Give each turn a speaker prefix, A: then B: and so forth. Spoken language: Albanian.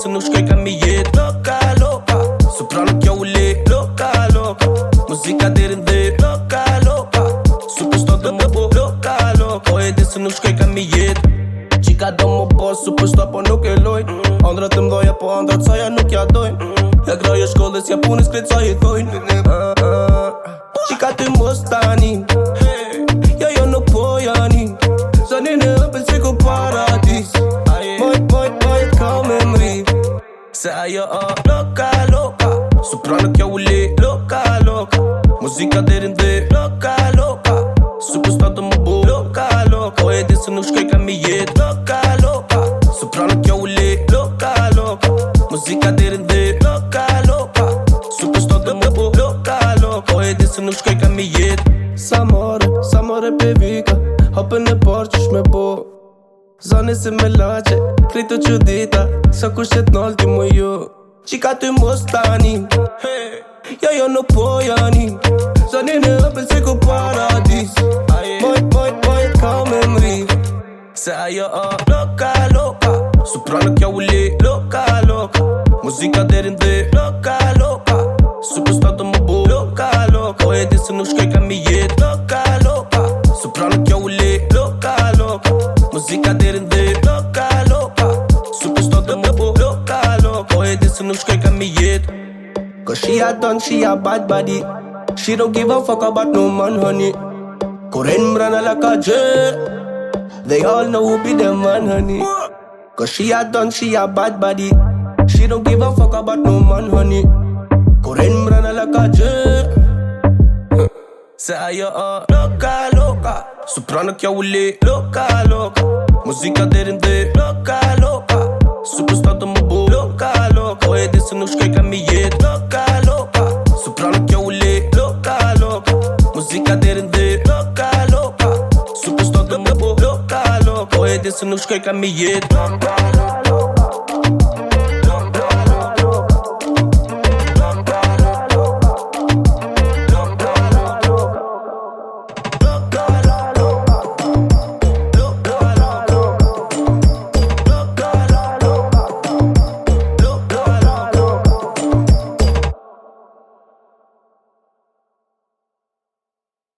A: se nuk shkoj ka mi jet Loka, loka, supra nuk jo u le Loka, loka, muzika derin dhe Loka, loka, super shto dhe më bo Loka, loka, po e dhe se nuk shkoj ka mi jet Qika do më bo, super shto po nuk e loj mm. Andra të mdoja po andra të saja nuk ja doj Ja mm. graja shkollës, ja punës krejt sa jetojn mm. ah, ah. Qika të më sta Se ajo o loka, loka Soprano kjo u le Loka, loka Muzika dhe rinde Loka, loka Superstar të më bu Loka, loka O po e di se nuk shkoj ka mi jet Loka, loka Soprano kjo u le Loka, loka Muzika dhe rinde Loka, loka Superstar të më bu Loka, loka O po e di se nuk shkoj ka mi jet Samore, samore pe vika Hopën e që shme bo Zani se me lache, krejto që dita Sa kushet nalë ti më jo Qika ty mos tani hey. Jo jo nuk po jani Zani në apel se ku paradis Mojt, mojt, mojt, ka me mri Se ajo o oh, loka, loka Soprano kja u le Loka, loka Muzika derin dhe Loka, loka Superstar të më bo Loka, loka O po e disë nuk shkoj ka mi Muzika deri në Loka, loka super për stot dhe më po Loka, loka Po e di se nuk shkoj ka mi jet Cause she a done, she a bad body She don't give a fuck about no man, honey Koren mrana like a jet They all know who be the man, honey Cause she a done, she a bad body She don't give a fuck about no man, honey Koren mrana like a jet Say I you are local Soprano kjo u le Loka, loka Muzika derin dhe Loka, loka Superstar të më bu Loka, loka Po e di se nuk shkoj ka mi Loka, loka Soprano kjo u le Loka, loka Muzika derin dhe Loka, loka Superstar të më bu Loka, loka Po e di